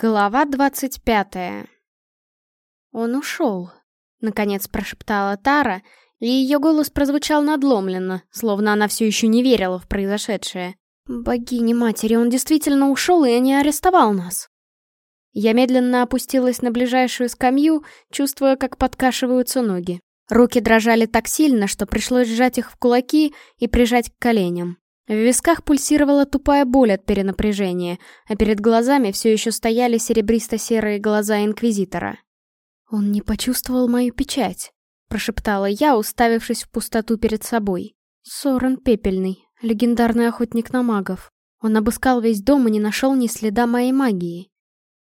Глава двадцать пятая. «Он ушел», — наконец прошептала Тара, и ее голос прозвучал надломленно, словно она все еще не верила в произошедшее. «Богини-матери, он действительно ушел и не арестовал нас!» Я медленно опустилась на ближайшую скамью, чувствуя, как подкашиваются ноги. Руки дрожали так сильно, что пришлось сжать их в кулаки и прижать к коленям. В висках пульсировала тупая боль от перенапряжения, а перед глазами все еще стояли серебристо-серые глаза Инквизитора. «Он не почувствовал мою печать», — прошептала я, уставившись в пустоту перед собой. «Сорен Пепельный, легендарный охотник на магов. Он обыскал весь дом и не нашел ни следа моей магии».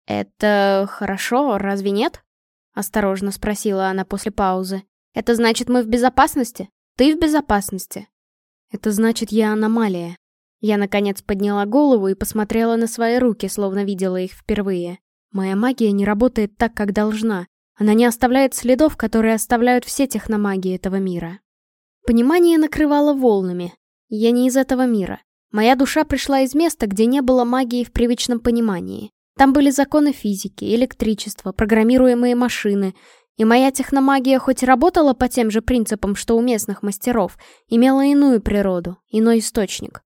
«Это хорошо, разве нет?» — осторожно спросила она после паузы. «Это значит, мы в безопасности? Ты в безопасности?» Это значит, я аномалия. Я, наконец, подняла голову и посмотрела на свои руки, словно видела их впервые. Моя магия не работает так, как должна. Она не оставляет следов, которые оставляют все техномагии этого мира. Понимание накрывало волнами. Я не из этого мира. Моя душа пришла из места, где не было магии в привычном понимании. Там были законы физики, электричество, программируемые машины, и моя техномагия хоть работала по тем же принципам, что у местных мастеров, имела иную природу, иной источник.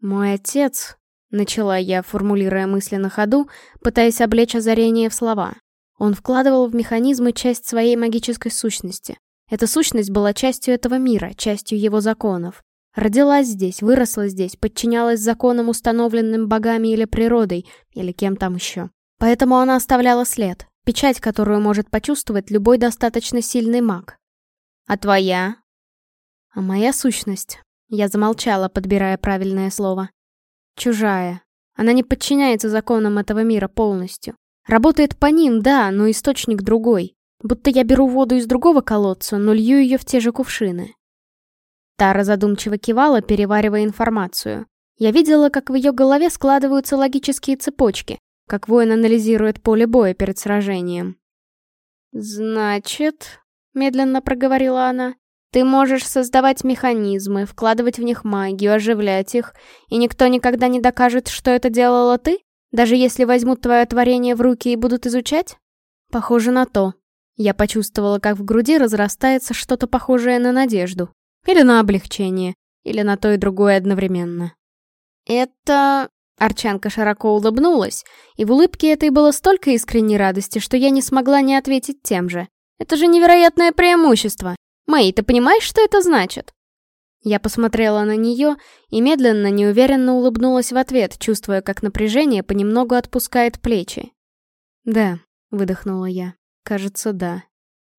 «Мой отец», — начала я, формулируя мысли на ходу, пытаясь облечь озарение в слова. Он вкладывал в механизмы часть своей магической сущности. Эта сущность была частью этого мира, частью его законов. Родилась здесь, выросла здесь, подчинялась законам, установленным богами или природой, или кем там еще. Поэтому она оставляла след, Печать, которую может почувствовать любой достаточно сильный маг. А твоя? А моя сущность. Я замолчала, подбирая правильное слово. Чужая. Она не подчиняется законам этого мира полностью. Работает по ним, да, но источник другой. Будто я беру воду из другого колодца, но лью ее в те же кувшины. Тара задумчиво кивала, переваривая информацию. Я видела, как в ее голове складываются логические цепочки, как воин анализирует поле боя перед сражением. «Значит...» — медленно проговорила она. «Ты можешь создавать механизмы, вкладывать в них магию, оживлять их, и никто никогда не докажет, что это делала ты? Даже если возьмут твое творение в руки и будут изучать?» «Похоже на то». Я почувствовала, как в груди разрастается что-то похожее на надежду. Или на облегчение. Или на то и другое одновременно. «Это... Арчанка широко улыбнулась, и в улыбке этой было столько искренней радости, что я не смогла не ответить тем же. «Это же невероятное преимущество! Мэй, ты понимаешь, что это значит?» Я посмотрела на нее и медленно, неуверенно улыбнулась в ответ, чувствуя, как напряжение понемногу отпускает плечи. «Да», — выдохнула я, — «кажется, да».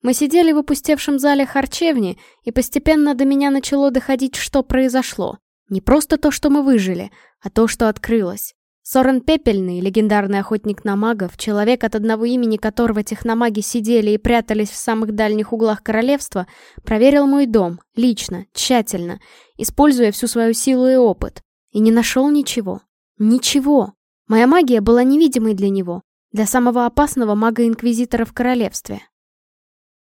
Мы сидели в опустевшем зале харчевни, и постепенно до меня начало доходить, что произошло. Не просто то, что мы выжили, а то, что открылось. Сорен Пепельный, легендарный охотник на магов, человек, от одного имени которого техномаги сидели и прятались в самых дальних углах королевства, проверил мой дом, лично, тщательно, используя всю свою силу и опыт. И не нашел ничего. Ничего. Моя магия была невидимой для него, для самого опасного мага-инквизитора в королевстве.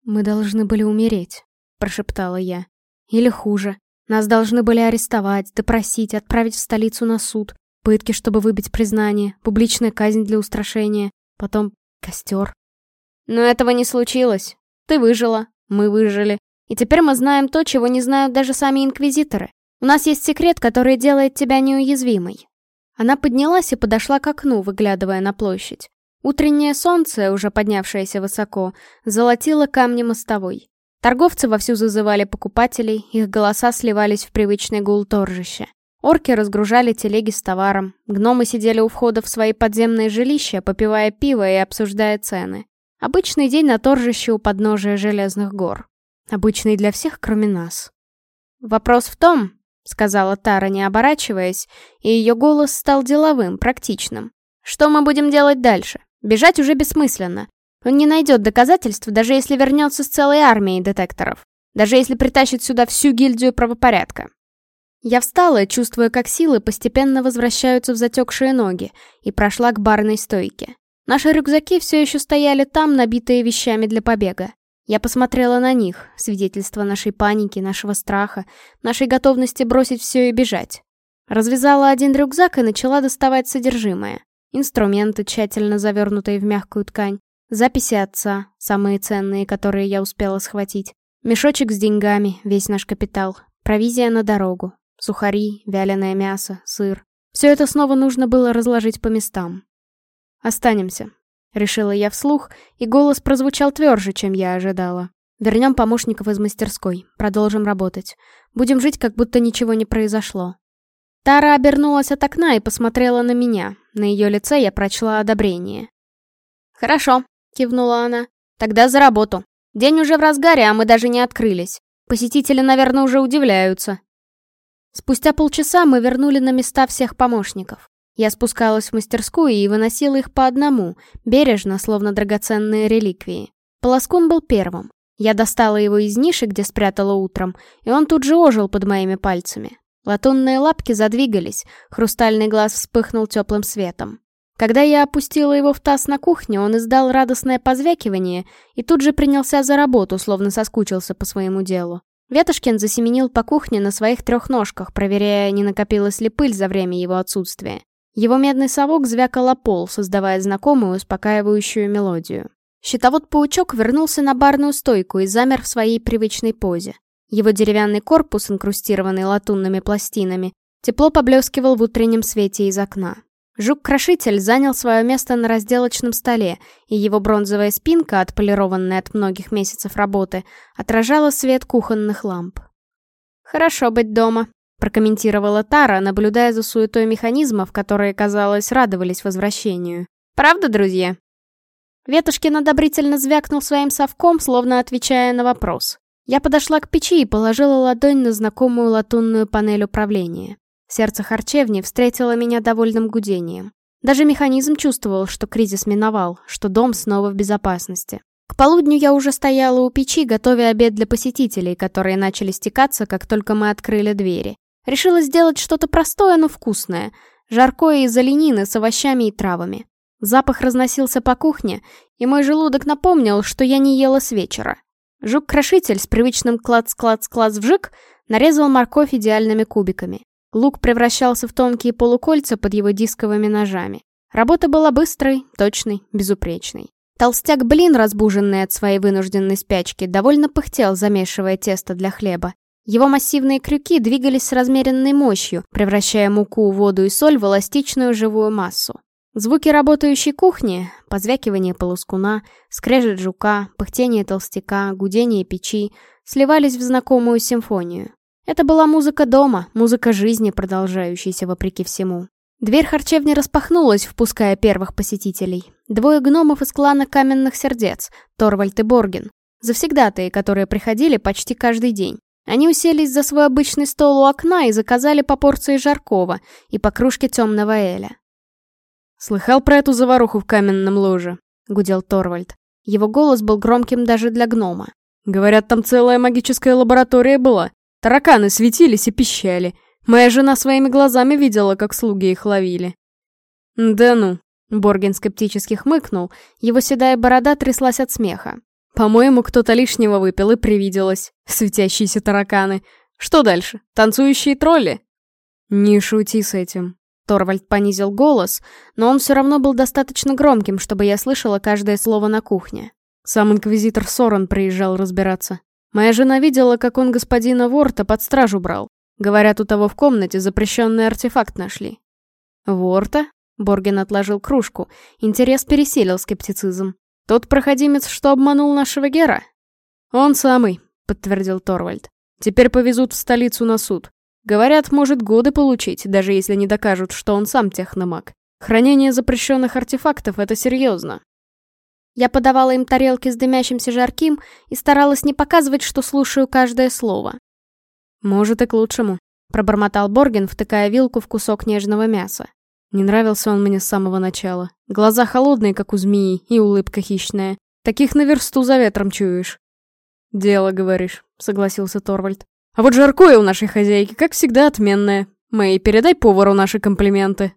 «Мы должны были умереть», — прошептала я. «Или хуже, нас должны были арестовать, допросить, отправить в столицу на суд. Пытки, чтобы выбить признание, публичная казнь для устрашения, потом костер. Но этого не случилось. Ты выжила, мы выжили. И теперь мы знаем то, чего не знают даже сами инквизиторы. У нас есть секрет, который делает тебя неуязвимой. Она поднялась и подошла к окну, выглядывая на площадь. Утреннее солнце, уже поднявшееся высоко, золотило камни мостовой. Торговцы вовсю зазывали покупателей, их голоса сливались в привычный гул торжища. Орки разгружали телеги с товаром, гномы сидели у входа в свои подземные жилища, попивая пиво и обсуждая цены. Обычный день на торжище у подножия Железных гор. Обычный для всех, кроме нас. «Вопрос в том», — сказала Тара, не оборачиваясь, и ее голос стал деловым, практичным. «Что мы будем делать дальше? Бежать уже бессмысленно. Он не найдет доказательств, даже если вернется с целой армией детекторов. Даже если притащит сюда всю гильдию правопорядка. Я встала, чувствуя, как силы постепенно возвращаются в затекшие ноги, и прошла к барной стойке. Наши рюкзаки все еще стояли там, набитые вещами для побега. Я посмотрела на них, свидетельство нашей паники, нашего страха, нашей готовности бросить все и бежать. Развязала один рюкзак и начала доставать содержимое. инструменты, тщательно завернутые в мягкую ткань, записи отца, самые ценные, которые я успела схватить, мешочек с деньгами, весь наш капитал, провизия на дорогу, сухари, вяленое мясо, сыр. Все это снова нужно было разложить по местам. «Останемся», — решила я вслух, и голос прозвучал тверже, чем я ожидала. «Вернем помощников из мастерской, продолжим работать. Будем жить, как будто ничего не произошло». Тара обернулась от окна и посмотрела на меня. На ее лице я прочла одобрение. «Хорошо», — кивнула она. «Тогда за работу. День уже в разгаре, а мы даже не открылись. Посетители, наверное, уже удивляются». Спустя полчаса мы вернули на места всех помощников. Я спускалась в мастерскую и выносила их по одному, бережно, словно драгоценные реликвии. Полоскун был первым. Я достала его из ниши, где спрятала утром, и он тут же ожил под моими пальцами. Латунные лапки задвигались, хрустальный глаз вспыхнул теплым светом. Когда я опустила его в таз на кухне, он издал радостное позвякивание и тут же принялся за работу, словно соскучился по своему делу. Ветошкин засеменил по кухне на своих трех ножках, проверяя, не накопилась ли пыль за время его отсутствия. Его медный совок звякал о пол, создавая знакомую, успокаивающую мелодию. Щитовод-паучок вернулся на барную стойку и замер в своей привычной позе. Его деревянный корпус, инкрустированный латунными пластинами, тепло поблескивал в утреннем свете из окна. Жук-крошитель занял свое место на разделочном столе, и его бронзовая спинка, отполированная от многих месяцев работы, отражала свет кухонных ламп. «Хорошо быть дома», прокомментировала Тара, наблюдая за суетой механизмов, которые, казалось, радовались возвращению. «Правда, друзья?» Ветушкин одобрительно звякнул своим совком, словно отвечая на вопрос. Я подошла к печи и положила ладонь на знакомую латунную панель управления. Сердце харчевни встретило меня довольным гудением. Даже механизм чувствовал, что кризис миновал, что дом снова в безопасности. К полудню я уже стояла у печи, готовя обед для посетителей, которые начали стекаться, как только мы открыли двери. Решила сделать что-то простое, но вкусное. Жаркое из оленины с овощами и травами. Запах разносился по кухне, и мой желудок напомнил, что я не ела с вечера. Жук-крошитель с привычным клац-клац-клац вжик нарезал морковь идеальными кубиками. Лук превращался в тонкие полукольца под его дисковыми ножами. Работа была быстрой, точной, безупречной. Толстяк-блин, разбуженный от своей вынужденной спячки, довольно пыхтел, замешивая тесто для хлеба. Его массивные крюки двигались с размеренной мощью, превращая муку, воду и соль в эластичную живую массу. Звуки работающей кухни, позвякивание полускуна, скрежет жука, пыхтение толстяка, гудение печи сливались в знакомую симфонию. Это была музыка дома, музыка жизни, продолжающаяся вопреки всему. Дверь харчевни распахнулась, впуская первых посетителей. Двое гномов из клана Каменных Сердец, Торвальд и Боргин. Завсегдатые, которые приходили почти каждый день. Они уселись за свой обычный стол у окна и заказали по порции жаркого и по кружке темного эля. «Слыхал про эту заваруху в каменном ложе?» — гудел Торвальд. Его голос был громким даже для гнома. «Говорят, там целая магическая лаборатория была. Тараканы светились и пищали. Моя жена своими глазами видела, как слуги их ловили». «Да ну», — Борген скептически хмыкнул, его седая борода тряслась от смеха. По-моему, кто-то лишнего выпил и привиделось. Светящиеся тараканы. Что дальше? Танцующие тролли? Не шути с этим. Торвальд понизил голос, но он все равно был достаточно громким, чтобы я слышала каждое слово на кухне. Сам инквизитор Сорон приезжал разбираться. Моя жена видела, как он господина Ворта под стражу брал. Говорят, у того в комнате запрещенный артефакт нашли. Ворта? Борген отложил кружку. Интерес переселил скептицизм. «Тот проходимец, что обманул нашего Гера?» «Он самый», — подтвердил Торвальд. «Теперь повезут в столицу на суд. Говорят, может годы получить, даже если не докажут, что он сам техномаг. Хранение запрещенных артефактов — это серьезно». Я подавала им тарелки с дымящимся жарким и старалась не показывать, что слушаю каждое слово. «Может, и к лучшему», — пробормотал Борген, втыкая вилку в кусок нежного мяса. Не нравился он мне с самого начала. Глаза холодные, как у змеи, и улыбка хищная. Таких на версту за ветром чуешь. «Дело, говоришь», — согласился Торвальд. «А вот жаркое у нашей хозяйки, как всегда, отменное. Мэй, передай повару наши комплименты».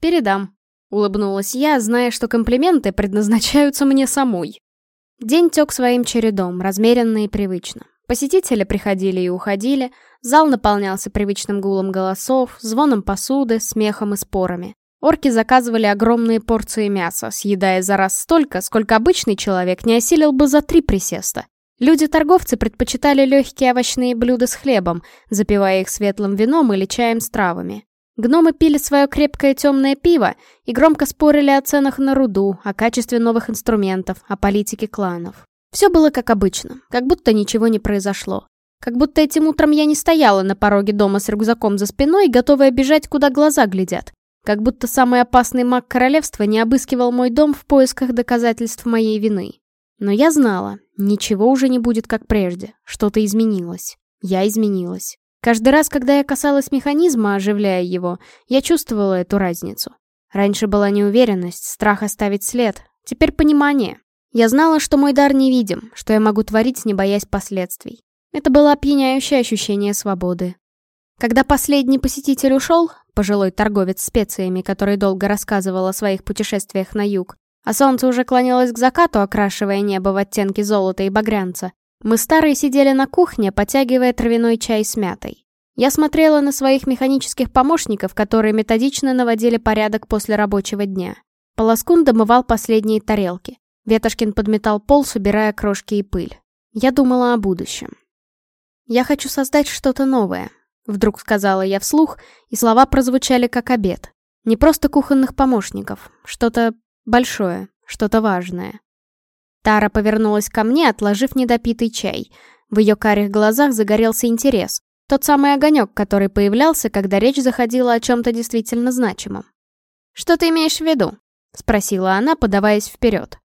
«Передам», — улыбнулась я, зная, что комплименты предназначаются мне самой. День тек своим чередом, размеренно и привычно. Посетители приходили и уходили, зал наполнялся привычным гулом голосов, звоном посуды, смехом и спорами. Орки заказывали огромные порции мяса, съедая за раз столько, сколько обычный человек не осилил бы за три присеста. Люди-торговцы предпочитали легкие овощные блюда с хлебом, запивая их светлым вином или чаем с травами. Гномы пили свое крепкое темное пиво и громко спорили о ценах на руду, о качестве новых инструментов, о политике кланов. Все было как обычно, как будто ничего не произошло. Как будто этим утром я не стояла на пороге дома с рюкзаком за спиной, готовая бежать, куда глаза глядят. Как будто самый опасный маг королевства не обыскивал мой дом в поисках доказательств моей вины. Но я знала, ничего уже не будет как прежде, что-то изменилось. Я изменилась. Каждый раз, когда я касалась механизма, оживляя его, я чувствовала эту разницу. Раньше была неуверенность, страх оставить след, теперь понимание. Я знала, что мой дар невидим, что я могу творить, не боясь последствий. Это было опьяняющее ощущение свободы. Когда последний посетитель ушел, пожилой торговец специями, который долго рассказывал о своих путешествиях на юг, а солнце уже клонилось к закату, окрашивая небо в оттенки золота и багрянца, мы старые сидели на кухне, потягивая травяной чай с мятой. Я смотрела на своих механических помощников, которые методично наводили порядок после рабочего дня. Полоскун домывал последние тарелки. Ветошкин подметал пол, собирая крошки и пыль. Я думала о будущем. «Я хочу создать что-то новое», — вдруг сказала я вслух, и слова прозвучали как обед. Не просто кухонных помощников, что-то большое, что-то важное. Тара повернулась ко мне, отложив недопитый чай. В ее карих глазах загорелся интерес. Тот самый огонек, который появлялся, когда речь заходила о чем-то действительно значимом. «Что ты имеешь в виду?» — спросила она, подаваясь вперед.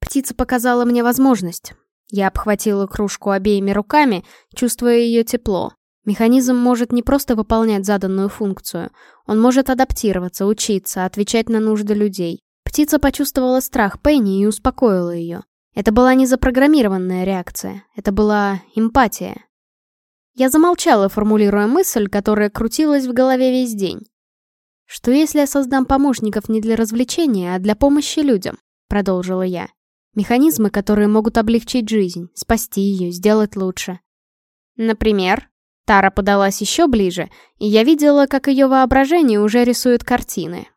Птица показала мне возможность. Я обхватила кружку обеими руками, чувствуя ее тепло. Механизм может не просто выполнять заданную функцию, он может адаптироваться, учиться, отвечать на нужды людей. Птица почувствовала страх Пенни и успокоила ее. Это была не запрограммированная реакция, это была эмпатия. Я замолчала, формулируя мысль, которая крутилась в голове весь день. «Что если я создам помощников не для развлечения, а для помощи людям?» — продолжила я. «Механизмы, которые могут облегчить жизнь, спасти ее, сделать лучше». «Например?» Тара подалась еще ближе, и я видела, как ее воображение уже рисует картины,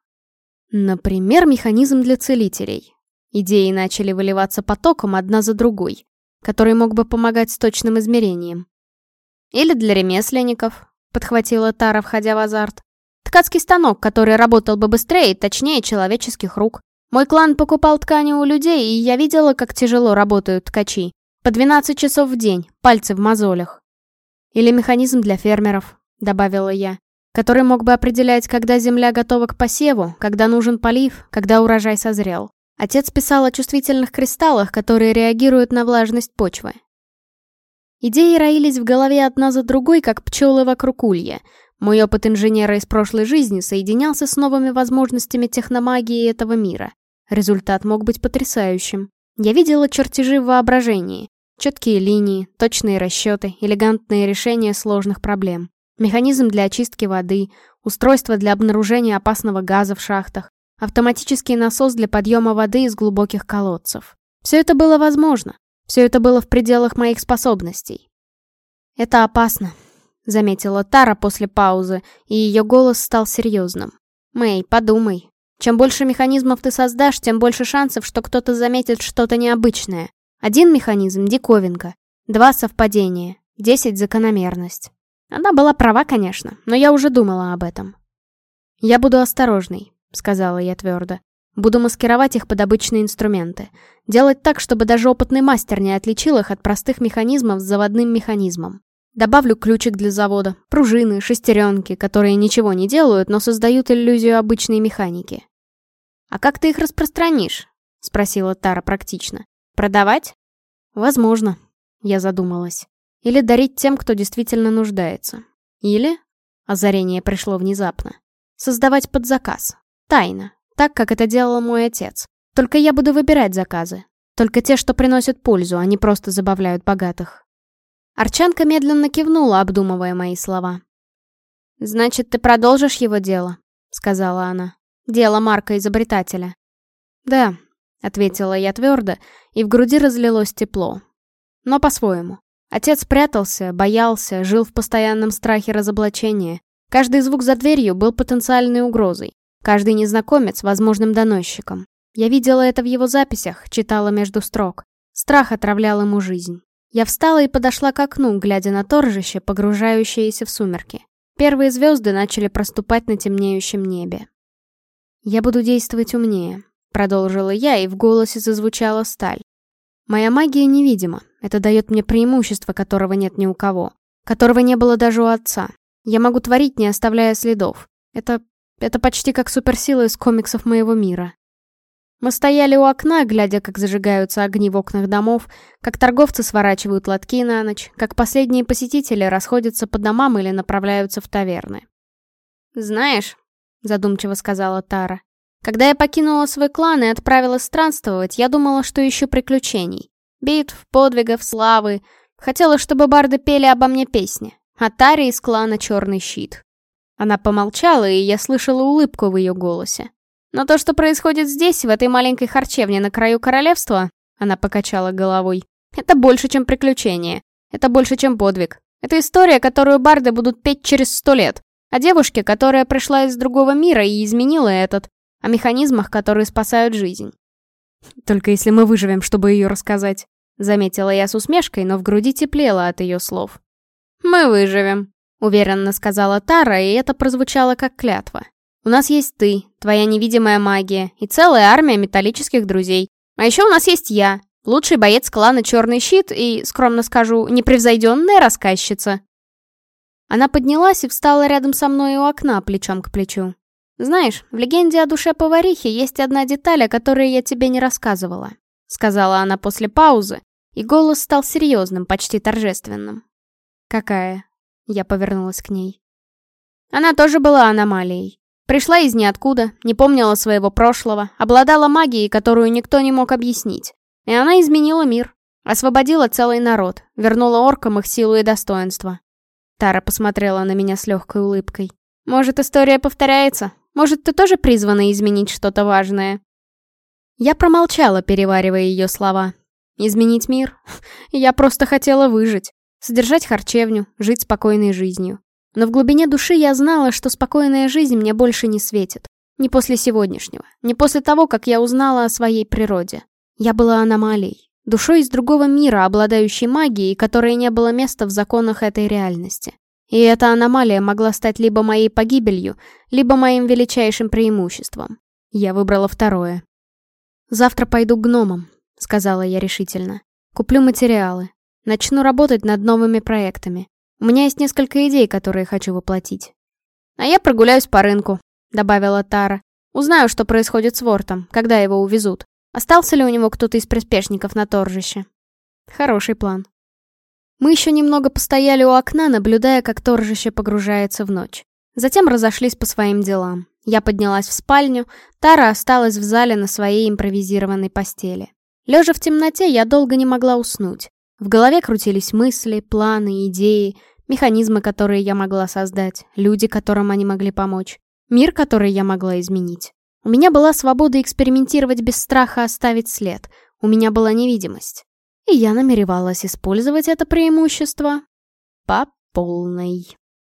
Например, механизм для целителей. Идеи начали выливаться потоком одна за другой, который мог бы помогать с точным измерением. Или для ремесленников, подхватила Тара, входя в азарт. Ткацкий станок, который работал бы быстрее и точнее человеческих рук. Мой клан покупал ткани у людей, и я видела, как тяжело работают ткачи. По 12 часов в день, пальцы в мозолях. Или механизм для фермеров, добавила я который мог бы определять, когда земля готова к посеву, когда нужен полив, когда урожай созрел. Отец писал о чувствительных кристаллах, которые реагируют на влажность почвы. Идеи роились в голове одна за другой, как пчелы вокруг улья. Мой опыт инженера из прошлой жизни соединялся с новыми возможностями техномагии этого мира. Результат мог быть потрясающим. Я видела чертежи в воображении. Четкие линии, точные расчеты, элегантные решения сложных проблем механизм для очистки воды, устройство для обнаружения опасного газа в шахтах, автоматический насос для подъема воды из глубоких колодцев. Все это было возможно. Все это было в пределах моих способностей. «Это опасно», — заметила Тара после паузы, и ее голос стал серьезным. «Мэй, подумай. Чем больше механизмов ты создашь, тем больше шансов, что кто-то заметит что-то необычное. Один механизм — диковинка, два — совпадения, десять — закономерность. Она была права, конечно, но я уже думала об этом. «Я буду осторожной», — сказала я твердо. «Буду маскировать их под обычные инструменты. Делать так, чтобы даже опытный мастер не отличил их от простых механизмов с заводным механизмом. Добавлю ключик для завода, пружины, шестеренки, которые ничего не делают, но создают иллюзию обычной механики». «А как ты их распространишь?» — спросила Тара практично. «Продавать?» «Возможно», — я задумалась. Или дарить тем, кто действительно нуждается. Или, озарение пришло внезапно, создавать под заказ. Тайно. Так, как это делал мой отец. Только я буду выбирать заказы. Только те, что приносят пользу, а не просто забавляют богатых. Арчанка медленно кивнула, обдумывая мои слова. «Значит, ты продолжишь его дело?» — сказала она. «Дело Марка-изобретателя». «Да», — ответила я твердо, и в груди разлилось тепло. Но по-своему. Отец прятался, боялся, жил в постоянном страхе разоблачения. Каждый звук за дверью был потенциальной угрозой. Каждый незнакомец возможным доносчиком. Я видела это в его записях, читала между строк. Страх отравлял ему жизнь. Я встала и подошла к окну, глядя на торжище, погружающееся в сумерки. Первые звезды начали проступать на темнеющем небе. «Я буду действовать умнее», — продолжила я, и в голосе зазвучала сталь. «Моя магия невидима. Это дает мне преимущество, которого нет ни у кого. Которого не было даже у отца. Я могу творить, не оставляя следов. Это... это почти как суперсила из комиксов моего мира. Мы стояли у окна, глядя, как зажигаются огни в окнах домов, как торговцы сворачивают лотки на ночь, как последние посетители расходятся по домам или направляются в таверны. «Знаешь», — задумчиво сказала Тара, «когда я покинула свой клан и отправилась странствовать, я думала, что ищу приключений. Битв, подвигов, славы. Хотела, чтобы барды пели обо мне песни. А Таре из клана Черный Щит». Она помолчала, и я слышала улыбку в ее голосе. Но то, что происходит здесь, в этой маленькой харчевне на краю королевства, она покачала головой, это больше, чем приключение. Это больше, чем подвиг. Это история, которую барды будут петь через сто лет. О девушке, которая пришла из другого мира и изменила этот. О механизмах, которые спасают жизнь. Только если мы выживем, чтобы ее рассказать. Заметила я с усмешкой, но в груди теплело от ее слов. «Мы выживем», — уверенно сказала Тара, и это прозвучало как клятва. У нас есть ты, твоя невидимая магия и целая армия металлических друзей. А еще у нас есть я, лучший боец клана Черный Щит и, скромно скажу, непревзойденная рассказчица. Она поднялась и встала рядом со мной у окна, плечом к плечу. «Знаешь, в легенде о душе поварихи есть одна деталь, о которой я тебе не рассказывала», — сказала она после паузы, и голос стал серьезным, почти торжественным. «Какая?» — я повернулась к ней. Она тоже была аномалией. Пришла из ниоткуда, не помнила своего прошлого, обладала магией, которую никто не мог объяснить. И она изменила мир, освободила целый народ, вернула оркам их силу и достоинство. Тара посмотрела на меня с легкой улыбкой. «Может, история повторяется? Может, ты тоже призвана изменить что-то важное?» Я промолчала, переваривая ее слова. «Изменить мир? Я просто хотела выжить. Содержать харчевню, жить спокойной жизнью. Но в глубине души я знала, что спокойная жизнь мне больше не светит. Не после сегодняшнего, не после того, как я узнала о своей природе. Я была аномалией, душой из другого мира, обладающей магией, которой не было места в законах этой реальности. И эта аномалия могла стать либо моей погибелью, либо моим величайшим преимуществом. Я выбрала второе. «Завтра пойду к гномам», — сказала я решительно. «Куплю материалы. Начну работать над новыми проектами. У меня есть несколько идей, которые хочу воплотить. А я прогуляюсь по рынку, добавила Тара. Узнаю, что происходит с Вортом, когда его увезут. Остался ли у него кто-то из приспешников на торжище? Хороший план. Мы еще немного постояли у окна, наблюдая, как торжище погружается в ночь. Затем разошлись по своим делам. Я поднялась в спальню, Тара осталась в зале на своей импровизированной постели. Лежа в темноте, я долго не могла уснуть. В голове крутились мысли, планы, идеи, механизмы, которые я могла создать, люди, которым они могли помочь, мир, который я могла изменить. У меня была свобода экспериментировать без страха оставить след, у меня была невидимость. И я намеревалась использовать это преимущество по полной.